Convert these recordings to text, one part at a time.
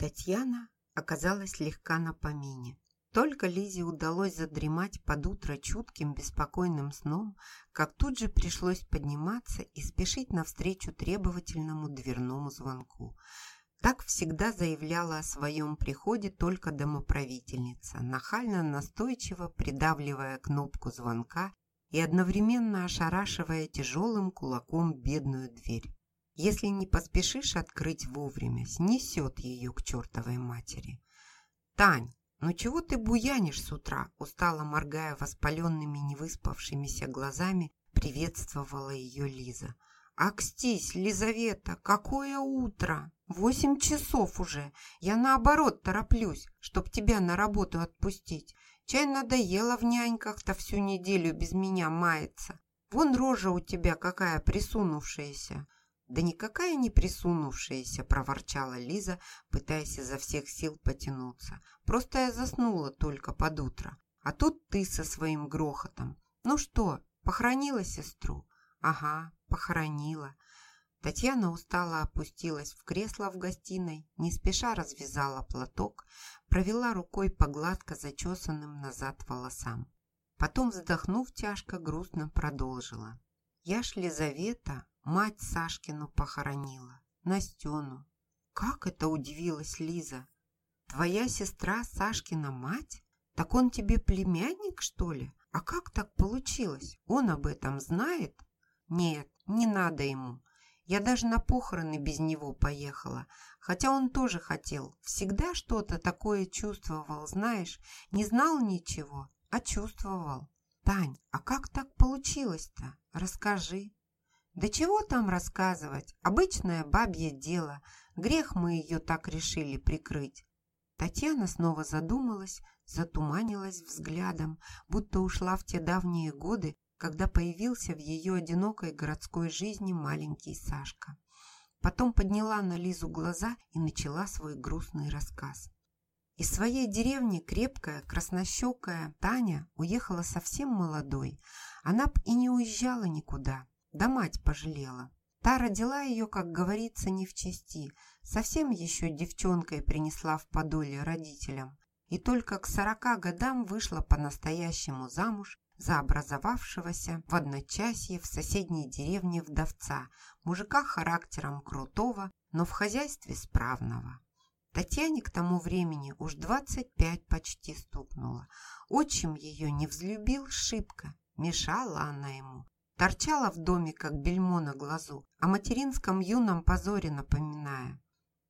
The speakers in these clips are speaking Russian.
Татьяна оказалась легка на помине. Только Лизе удалось задремать под утро чутким, беспокойным сном, как тут же пришлось подниматься и спешить навстречу требовательному дверному звонку. Так всегда заявляла о своем приходе только домоправительница, нахально настойчиво придавливая кнопку звонка и одновременно ошарашивая тяжелым кулаком бедную дверь. Если не поспешишь открыть вовремя, снесет ее к чертовой матери. «Тань, ну чего ты буянишь с утра?» Устало моргая воспаленными невыспавшимися глазами, приветствовала ее Лиза. «Акстись, Лизавета, какое утро! Восемь часов уже! Я наоборот тороплюсь, чтоб тебя на работу отпустить. Чай надоело в няньках-то всю неделю без меня мается. Вон рожа у тебя какая присунувшаяся!» «Да никакая не присунувшаяся», – проворчала Лиза, пытаясь изо всех сил потянуться. «Просто я заснула только под утро. А тут ты со своим грохотом. Ну что, похоронила сестру?» «Ага, похоронила». Татьяна устало опустилась в кресло в гостиной, не спеша развязала платок, провела рукой по гладко зачесанным назад волосам. Потом, вздохнув тяжко, грустно продолжила. «Я ж Лизавета, Мать Сашкину похоронила, Настену. Как это удивилась Лиза? Твоя сестра Сашкина мать? Так он тебе племянник, что ли? А как так получилось? Он об этом знает? Нет, не надо ему. Я даже на похороны без него поехала. Хотя он тоже хотел. Всегда что-то такое чувствовал, знаешь. Не знал ничего, а чувствовал. Тань, а как так получилось-то? Расскажи. Да чего там рассказывать? Обычное бабье дело. Грех мы ее так решили прикрыть. Татьяна снова задумалась, затуманилась взглядом, будто ушла в те давние годы, когда появился в ее одинокой городской жизни маленький Сашка. Потом подняла на Лизу глаза и начала свой грустный рассказ. Из своей деревни крепкая, краснощекая Таня уехала совсем молодой. Она б и не уезжала никуда. Да мать пожалела. Та родила ее, как говорится, не в чести. Совсем еще девчонкой принесла в подолье родителям. И только к сорока годам вышла по-настоящему замуж за образовавшегося в одночасье в соседней деревне вдовца, мужика характером крутого, но в хозяйстве справного. Татьяне к тому времени уж двадцать пять почти стукнуло. Отчим ее не взлюбил шибко, мешала она ему, торчала в доме, как бельмо на глазу, о материнском юном позоре напоминая.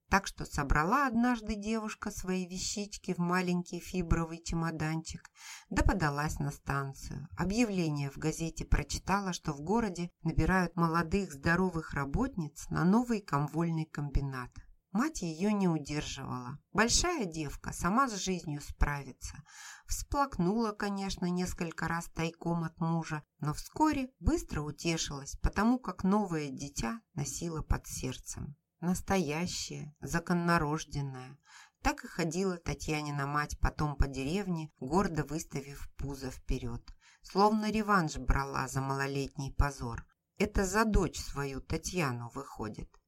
Так что собрала однажды девушка свои вещички в маленький фибровый чемоданчик, да подалась на станцию. Объявление в газете прочитала, что в городе набирают молодых здоровых работниц на новый комвольный комбинат. Мать ее не удерживала. Большая девка, сама с жизнью справится. Всплакнула, конечно, несколько раз тайком от мужа, но вскоре быстро утешилась, потому как новое дитя носила под сердцем. Настоящее, законнорожденное. Так и ходила Татьянина мать потом по деревне, гордо выставив пузо вперед. Словно реванш брала за малолетний позор. Это за дочь свою Татьяну выходит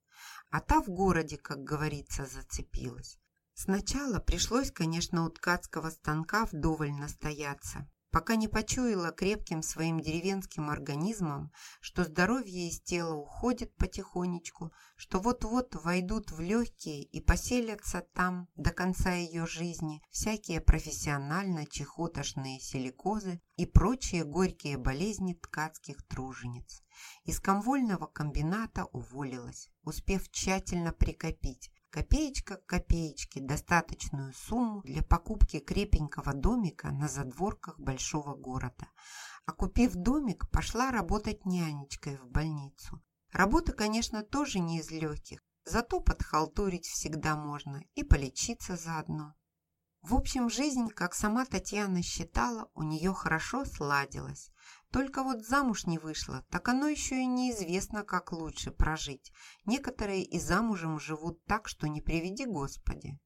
а та в городе, как говорится, зацепилась. Сначала пришлось, конечно, у ткацкого станка вдоволь настояться, пока не почуяла крепким своим деревенским организмом, что здоровье из тела уходит потихонечку, что вот-вот войдут в легкие и поселятся там до конца ее жизни всякие профессионально-чехотошные силикозы и прочие горькие болезни ткацких тружениц. Из комвольного комбината уволилась, успев тщательно прикопить копеечка к копеечке достаточную сумму для покупки крепенького домика на задворках большого города. А купив домик, пошла работать нянечкой в больницу. Работа, конечно, тоже не из легких, зато подхалтурить всегда можно и полечиться заодно. В общем, жизнь, как сама Татьяна считала, у нее хорошо сладилась. Только вот замуж не вышла, так оно еще и неизвестно, как лучше прожить. Некоторые и замужем живут так, что не приведи Господи.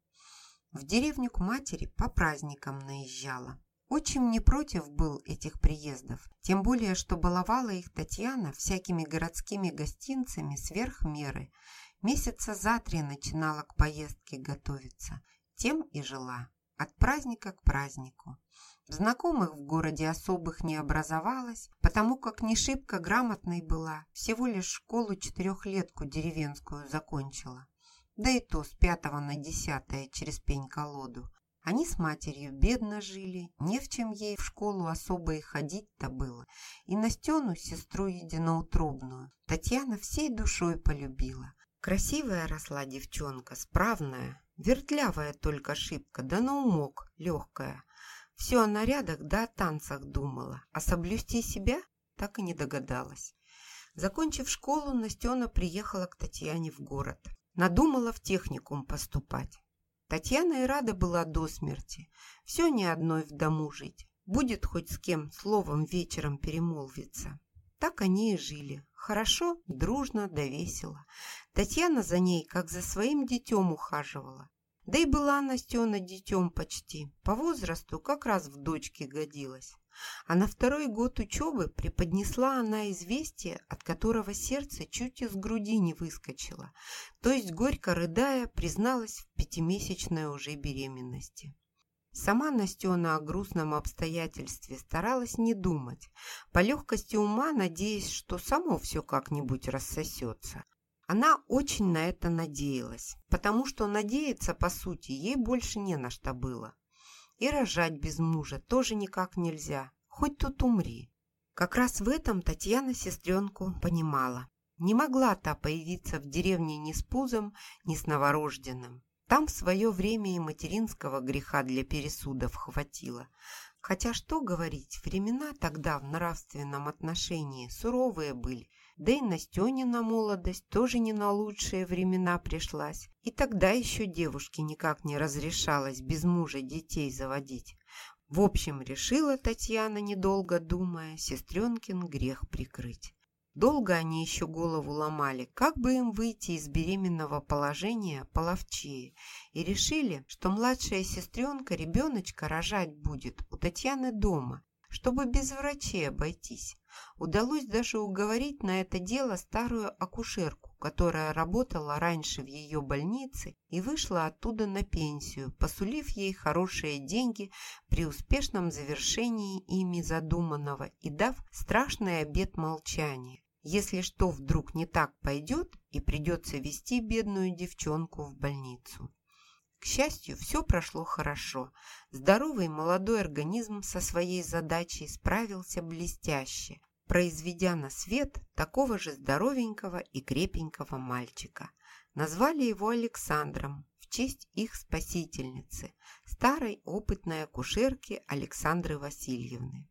В деревню к матери по праздникам наезжала. Очень не против был этих приездов, тем более, что баловала их Татьяна всякими городскими гостинцами сверх меры. Месяца за три начинала к поездке готовиться. Тем и жила. От праздника к празднику. Знакомых в городе особых не образовалось, потому как не шибко грамотной была, всего лишь школу четырехлетку деревенскую закончила. Да и то с пятого на десятое через пень-колоду. Они с матерью бедно жили, не в чем ей в школу особо и ходить-то было. И Настену, сестру единоутробную, Татьяна всей душой полюбила. Красивая росла девчонка, справная, вертлявая только шибко, да на умок, легкая. Все о нарядах да о танцах думала, а соблюсти себя так и не догадалась. Закончив школу, Настена приехала к Татьяне в город. Надумала в техникум поступать. Татьяна и рада была до смерти. Все не одной в дому жить. Будет хоть с кем словом вечером перемолвиться. Так они и жили. Хорошо, дружно да весело. Татьяна за ней, как за своим детем, ухаживала. Да и была Настена детем почти. По возрасту как раз в дочке годилась. А на второй год учебы преподнесла она известие, от которого сердце чуть из груди не выскочило, то есть, горько рыдая, призналась в пятимесячной уже беременности. Сама Настена о грустном обстоятельстве старалась не думать, по легкости ума надеясь, что само все как-нибудь рассосется. Она очень на это надеялась, потому что надеяться, по сути, ей больше не на что было. И рожать без мужа тоже никак нельзя, хоть тут умри. Как раз в этом Татьяна сестренку понимала. Не могла та появиться в деревне ни с пузом, ни с новорожденным. Там в свое время и материнского греха для пересудов хватило. Хотя что говорить, времена тогда в нравственном отношении суровые были, да и Настенина молодость тоже не на лучшие времена пришлась. И тогда еще девушке никак не разрешалось без мужа детей заводить. В общем, решила Татьяна, недолго думая, сестренкин грех прикрыть. Долго они еще голову ломали, как бы им выйти из беременного положения половчее, и решили, что младшая сестренка ребеночка рожать будет у Татьяны дома, чтобы без врачей обойтись. Удалось даже уговорить на это дело старую акушерку, которая работала раньше в ее больнице и вышла оттуда на пенсию, посулив ей хорошие деньги при успешном завершении ими задуманного и дав страшный обет молчания. Если что вдруг не так пойдет и придется вести бедную девчонку в больницу. К счастью, все прошло хорошо. Здоровый молодой организм со своей задачей справился блестяще, произведя на свет такого же здоровенького и крепенького мальчика. Назвали его Александром в честь их спасительницы, старой опытной акушерки Александры Васильевны.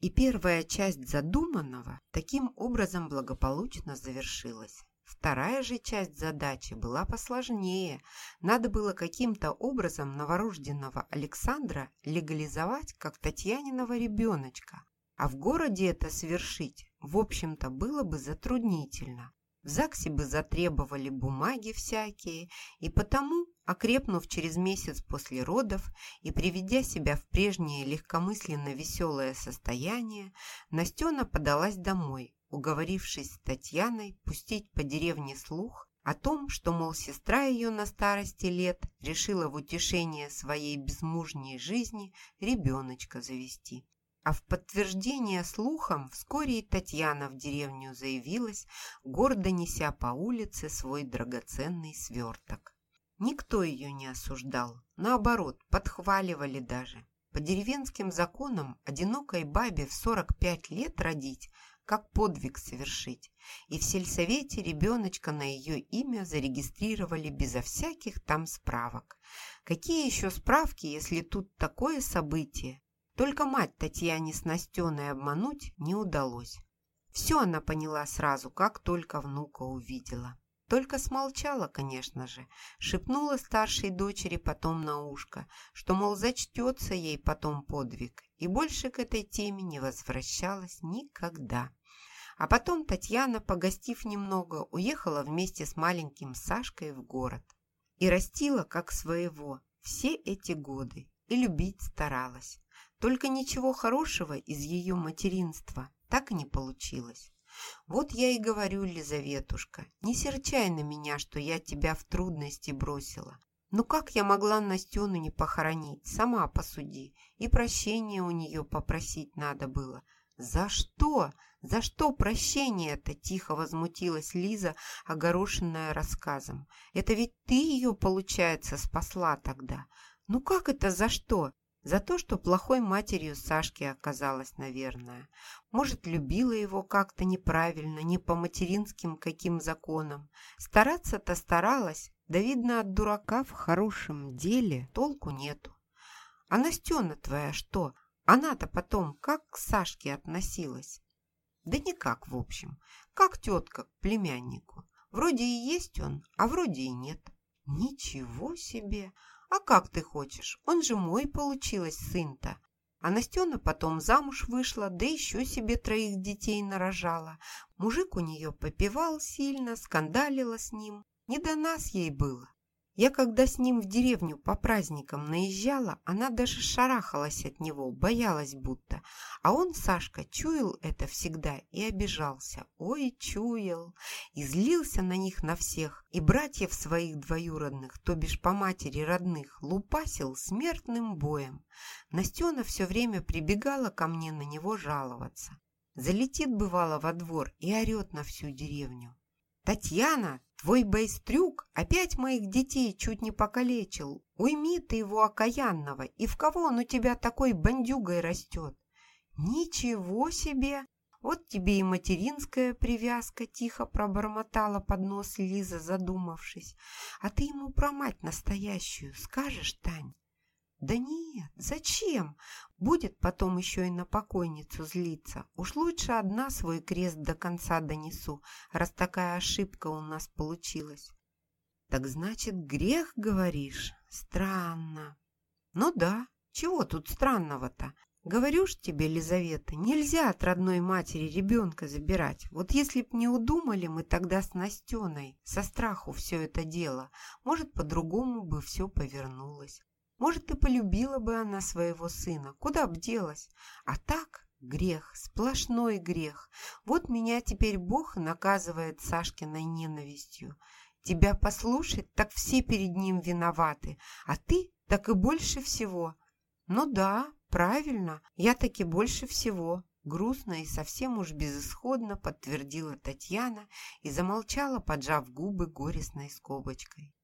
И первая часть задуманного таким образом благополучно завершилась. Вторая же часть задачи была посложнее. Надо было каким-то образом новорожденного Александра легализовать как Татьяниного ребеночка. А в городе это совершить, в общем-то, было бы затруднительно. В ЗАГСе бы затребовали бумаги всякие, и потому, окрепнув через месяц после родов и приведя себя в прежнее легкомысленно веселое состояние, Настена подалась домой, уговорившись с Татьяной пустить по деревне слух о том, что, мол, сестра ее на старости лет решила в утешение своей безмужней жизни ребеночка завести. А в подтверждение слухам вскоре и Татьяна в деревню заявилась, гордо неся по улице свой драгоценный сверток. Никто ее не осуждал, наоборот, подхваливали даже. По деревенским законам одинокой бабе в 45 лет родить как подвиг совершить, и в сельсовете ребеночка на ее имя зарегистрировали безо всяких там справок. Какие еще справки, если тут такое событие? Только мать Татьяне с Настеной обмануть не удалось. Все она поняла сразу, как только внука увидела. Только смолчала, конечно же, шепнула старшей дочери потом на ушко, что, мол, зачтется ей потом подвиг, и больше к этой теме не возвращалась никогда. А потом Татьяна, погостив немного, уехала вместе с маленьким Сашкой в город. И растила как своего все эти годы, и любить старалась. Только ничего хорошего из ее материнства так и не получилось. Вот я и говорю, Лизаветушка, не серчай на меня, что я тебя в трудности бросила. Ну как я могла Настену не похоронить? Сама посуди. И прощения у нее попросить надо было. За что? За что прощение-то? Тихо возмутилась Лиза, огорошенная рассказом. Это ведь ты ее, получается, спасла тогда. Ну как это за что? За то, что плохой матерью Сашки оказалась, наверное. Может, любила его как-то неправильно, не по материнским каким законам. Стараться-то старалась, да видно от дурака в хорошем деле толку нету. А Настена твоя что? Она-то потом как к Сашке относилась? Да никак, в общем. Как тетка к племяннику. Вроде и есть он, а вроде и нет. Ничего себе! «А как ты хочешь? Он же мой получилось сын-то». А Настена потом замуж вышла, да еще себе троих детей нарожала. Мужик у нее попивал сильно, скандалила с ним. Не до нас ей было. Я когда с ним в деревню по праздникам наезжала, она даже шарахалась от него, боялась будто. А он, Сашка, чуял это всегда и обижался. Ой, чуял. И злился на них на всех. И братьев своих двоюродных, то бишь по матери родных, лупасил смертным боем. Настена все время прибегала ко мне на него жаловаться. Залетит, бывало, во двор и орет на всю деревню. «Татьяна, твой байстрюк опять моих детей чуть не покалечил. Уйми ты его окаянного, и в кого он у тебя такой бандюгой растет?» «Ничего себе! Вот тебе и материнская привязка!» Тихо пробормотала под нос Лиза, задумавшись. «А ты ему про мать настоящую скажешь, Тань?» «Да нет, зачем? Будет потом еще и на покойницу злиться. Уж лучше одна свой крест до конца донесу, раз такая ошибка у нас получилась». «Так значит, грех, говоришь? Странно». «Ну да, чего тут странного-то? Говорю ж тебе, Лизавета, нельзя от родной матери ребенка забирать. Вот если б не удумали мы тогда с Настеной, со страху все это дело, может, по-другому бы все повернулось. Может, и полюбила бы она своего сына, куда б делась. А так грех, сплошной грех. Вот меня теперь Бог наказывает Сашкиной ненавистью. Тебя послушать, так все перед ним виноваты, а ты так и больше всего. Ну да, правильно, я таки больше всего. Грустно и совсем уж безысходно подтвердила Татьяна и замолчала, поджав губы горестной скобочкой.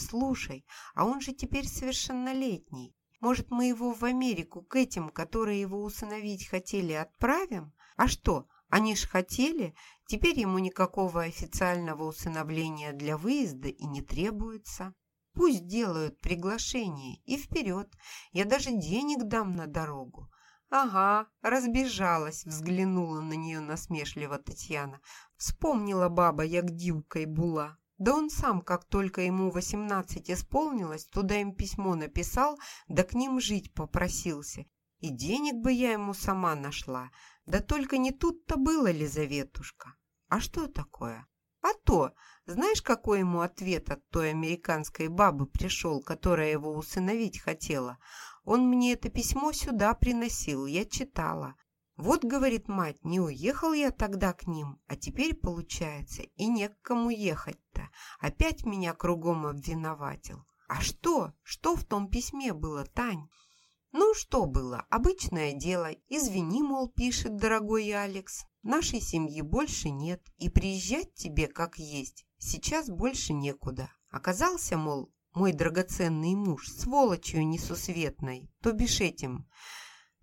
«Слушай, а он же теперь совершеннолетний. Может, мы его в Америку к этим, которые его усыновить хотели, отправим? А что, они ж хотели? Теперь ему никакого официального усыновления для выезда и не требуется. Пусть делают приглашение и вперед. Я даже денег дам на дорогу». «Ага, разбежалась», — взглянула на нее насмешливо Татьяна. «Вспомнила баба, як дивкой була». Да он сам, как только ему восемнадцать исполнилось, туда им письмо написал, да к ним жить попросился. И денег бы я ему сама нашла. Да только не тут-то было, Лизаветушка. А что такое? А то, знаешь, какой ему ответ от той американской бабы пришел, которая его усыновить хотела? Он мне это письмо сюда приносил, я читала. Вот, говорит мать, не уехал я тогда к ним, а теперь, получается, и не к кому ехать-то. Опять меня кругом обвиноватил. А что? Что в том письме было, Тань? Ну, что было? Обычное дело. Извини, мол, пишет дорогой Алекс. Нашей семьи больше нет, и приезжать тебе как есть сейчас больше некуда. Оказался, мол, мой драгоценный муж сволочью несусветной, то бишь этим,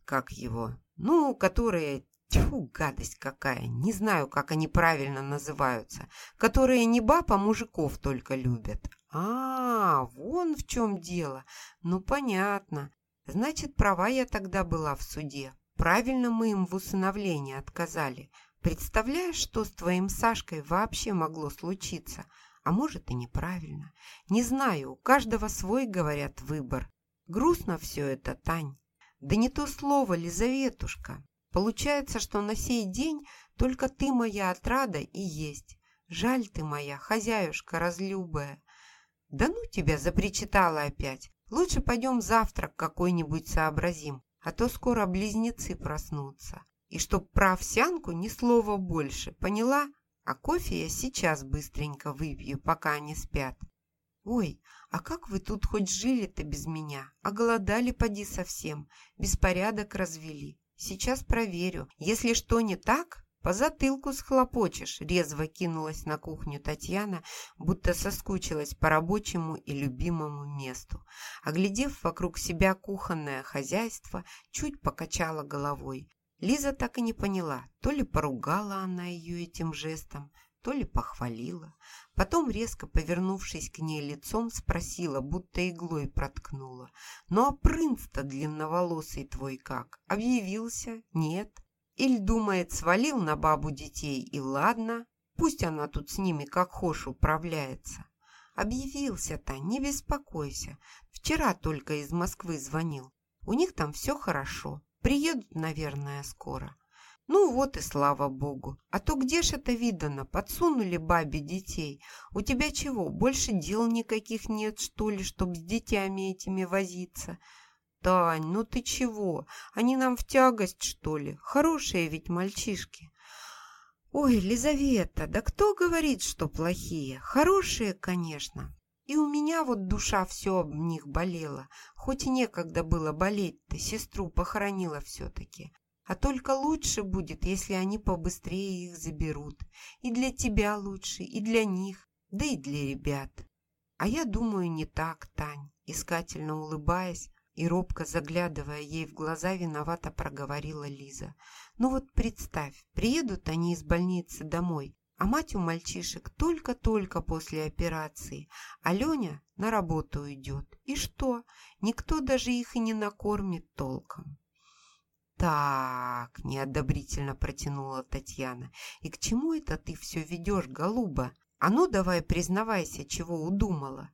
как его, ну, которые... Тьфу, гадость какая, не знаю, как они правильно называются, которые не баб, а мужиков только любят. А, вон в чем дело. Ну, понятно. Значит, права я тогда была в суде. Правильно мы им в усыновлении отказали. Представляешь, что с твоим Сашкой вообще могло случиться? А может и неправильно. Не знаю, у каждого свой, говорят, выбор. Грустно все это, Тань. Да не то слово, Лизаветушка. Получается, что на сей день только ты моя отрада и есть. Жаль ты моя, хозяюшка разлюбая. Да ну тебя запричитала опять. Лучше пойдем завтрак какой-нибудь сообразим, а то скоро близнецы проснутся. И чтоб про овсянку ни слова больше, поняла? А кофе я сейчас быстренько выпью, пока они спят. Ой, а как вы тут хоть жили-то без меня? А голодали поди совсем, беспорядок развели. Сейчас проверю. Если что не так, по затылку схлопочешь. Резво кинулась на кухню Татьяна, будто соскучилась по рабочему и любимому месту. Оглядев вокруг себя кухонное хозяйство, чуть покачала головой. Лиза так и не поняла, то ли поругала она ее этим жестом, то ли похвалила. Потом, резко повернувшись к ней лицом, спросила, будто иглой проткнула. «Ну а принц-то длинноволосый твой как? Объявился? Нет?» Иль думает, свалил на бабу детей, и ладно, пусть она тут с ними как хошь управляется. Объявился-то, не беспокойся. Вчера только из Москвы звонил. У них там все хорошо. Приедут, наверное, скоро. Ну вот и слава богу. А то где ж это видано? Подсунули бабе детей. У тебя чего, больше дел никаких нет, что ли, чтоб с детьми этими возиться? Тань, ну ты чего? Они нам в тягость, что ли? Хорошие ведь мальчишки. Ой, Лизавета, да кто говорит, что плохие? Хорошие, конечно. И у меня вот душа все об них болела. Хоть и некогда было болеть-то, сестру похоронила все-таки. А только лучше будет, если они побыстрее их заберут. И для тебя лучше, и для них, да и для ребят. А я думаю, не так, Тань. Искательно улыбаясь и робко заглядывая ей в глаза, виновато проговорила Лиза. Ну вот представь, приедут они из больницы домой, а мать у мальчишек только-только после операции, а Леня на работу уйдет. И что? Никто даже их и не накормит толком. «Так», — неодобрительно протянула Татьяна, «и к чему это ты все ведешь, голуба? А ну давай признавайся, чего удумала».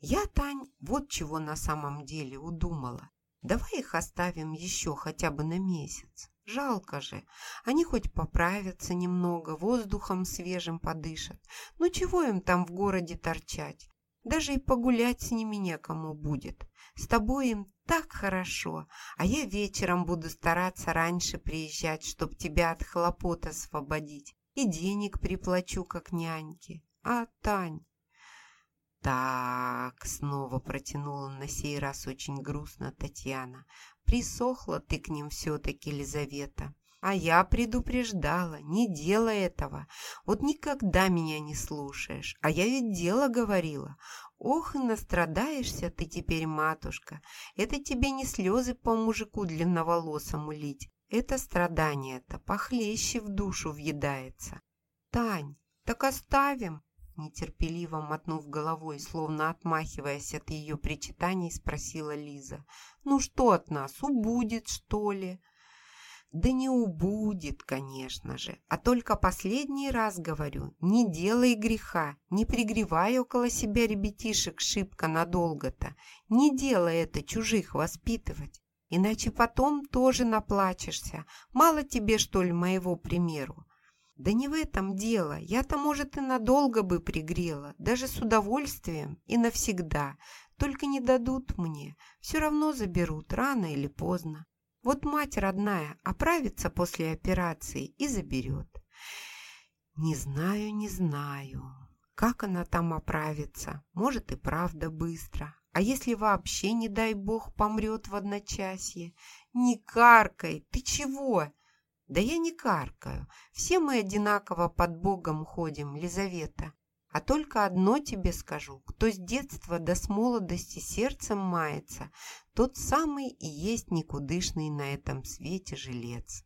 «Я, Тань, вот чего на самом деле удумала. Давай их оставим еще хотя бы на месяц. Жалко же. Они хоть поправятся немного, воздухом свежим подышат. Ну чего им там в городе торчать? Даже и погулять с ними некому будет. С тобой им так хорошо, а я вечером буду стараться раньше приезжать, чтоб тебя от хлопот освободить. И денег приплачу, как няньке. А, Тань, «Так», — снова протянула на сей раз очень грустно Татьяна. «Присохла ты к ним все-таки, Лизавета. А я предупреждала, не делай этого. Вот никогда меня не слушаешь. А я ведь дело говорила. Ох, и настрадаешься ты теперь, матушка. Это тебе не слезы по мужику длинноволосому лить. Это страдание-то похлеще в душу въедается. Тань, так оставим, Нетерпеливо мотнув головой, словно отмахиваясь от ее причитаний, спросила Лиза. «Ну что от нас, убудет, что ли?» «Да не убудет, конечно же, а только последний раз говорю, не делай греха, не пригревай около себя ребятишек шибко надолго-то, не делай это чужих воспитывать, иначе потом тоже наплачешься, мало тебе, что ли, моего примеру. Да не в этом дело. Я-то, может, и надолго бы пригрела, даже с удовольствием и навсегда. Только не дадут мне. Все равно заберут, рано или поздно. Вот мать родная оправится после операции и заберет. Не знаю, не знаю. Как она там оправится? Может, и правда быстро. А если вообще, не дай бог, помрет в одночасье? Не каркай! Ты чего? Да я не каркаю. Все мы одинаково под Богом ходим, Лизавета. А только одно тебе скажу. Кто с детства до с молодости сердцем мается, тот самый и есть никудышный на этом свете жилец.